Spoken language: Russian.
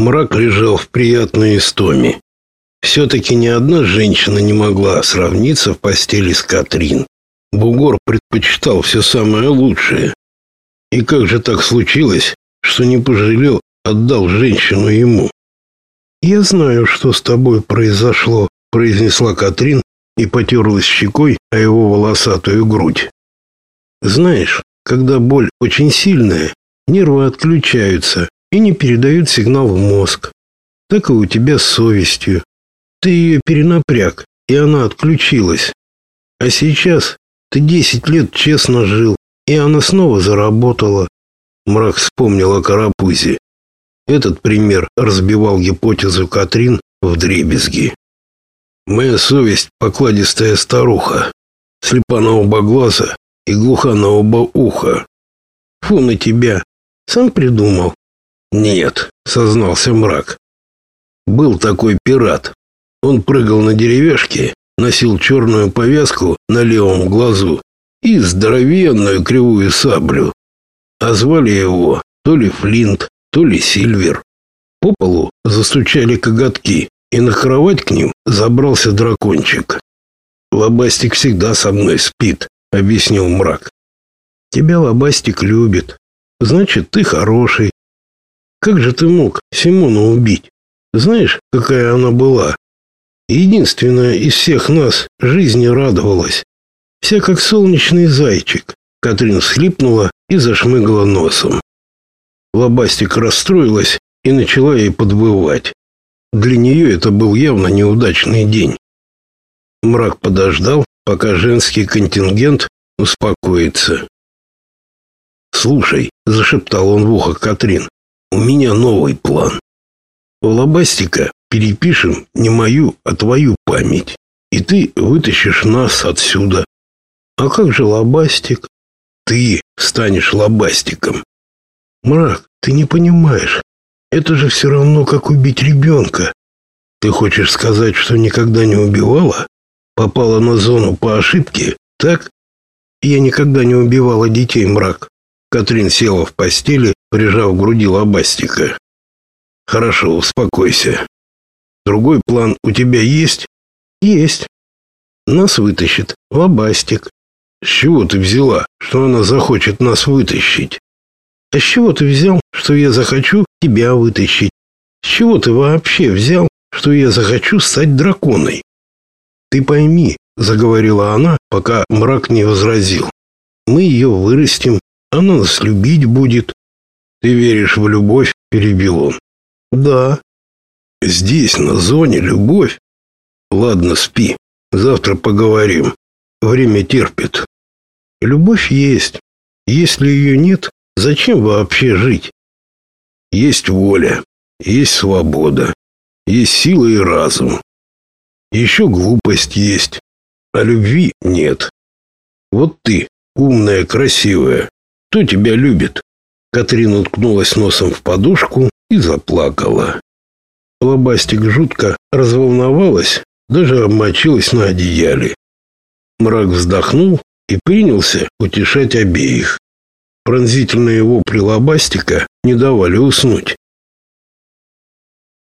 Мрак лежал в приятной истоме. Все-таки ни одна женщина не могла сравниться в постели с Катрин. Бугор предпочитал все самое лучшее. И как же так случилось, что не пожалел, отдал женщину ему? «Я знаю, что с тобой произошло», — произнесла Катрин и потерлась щекой о его волосатую грудь. «Знаешь, когда боль очень сильная, нервы отключаются и не передают сигнал в мозг. Так и у тебя с совестью. Ты ее перенапряг, и она отключилась. А сейчас ты десять лет честно жил, и она снова заработала. Мрак вспомнил о карапузе. Этот пример разбивал гипотезу Катрин в дребезги. Моя совесть покладистая старуха, слепа на оба глаза и глуха на оба уха. Фу на тебя, сам придумал. Нет, сознался мрак. Был такой пират. Он прыгал на деревяшке, носил черную повязку на левом глазу и здоровенную кривую саблю. А звали его то ли Флинт, то ли Сильвер. По полу застучали коготки, и на кровать к ним забрался дракончик. «Лобастик всегда со мной спит», — объяснил мрак. «Тебя Лобастик любит. Значит, ты хороший. Как же ты мог Симону убить? Знаешь, какая она была? Единственная из всех нас жизни радовалась. Вся как солнечный зайчик. Катрин всхлипнула и зашмыгала носом. Лобастик расстроилась и начала ей подвывать. Для нее это был явно неудачный день. Мрак подождал, пока женский контингент успокоится. «Слушай», — зашептал он в ухо Катрин, — «у меня новый план. Лобастика перепишем не мою, а твою память, и ты вытащишь нас отсюда. А как же Лобастик? Ты станешь Лобастиком. Мрак, ты не понимаешь. Это же все равно, как убить ребенка. Ты хочешь сказать, что никогда не убивала? Попала на зону по ошибке, так? Я никогда не убивала детей, мрак. Катрин села в постели, прижав к груди лобастика. Хорошо, успокойся. Другой план у тебя есть? Есть. Нас вытащит лобастик. С чего ты взяла, что она захочет нас вытащить? А с чего ты взял, что я захочу тебя вытащить? С чего ты вообще взял, что я захочу стать драконой? Ты пойми, заговорила она, пока мрак не возразил. Мы ее вырастим, она нас любить будет. Ты веришь в любовь? перебил он. Да. Здесь на зоне любовь. Ладно, спи. Завтра поговорим. Время терпит. Любовь есть. Если ее нет, Зачем вообще жить? Есть воля, есть свобода, есть сила и разум. Еще глупость есть, а любви нет. Вот ты, умная, красивая, кто тебя любит? Катрина уткнулась носом в подушку и заплакала. Лобастик жутко разволновалась, даже обмочилась на одеяле. Мрак вздохнул и принялся утешать обеих. Пронзительные вопли лобастика не давали уснуть.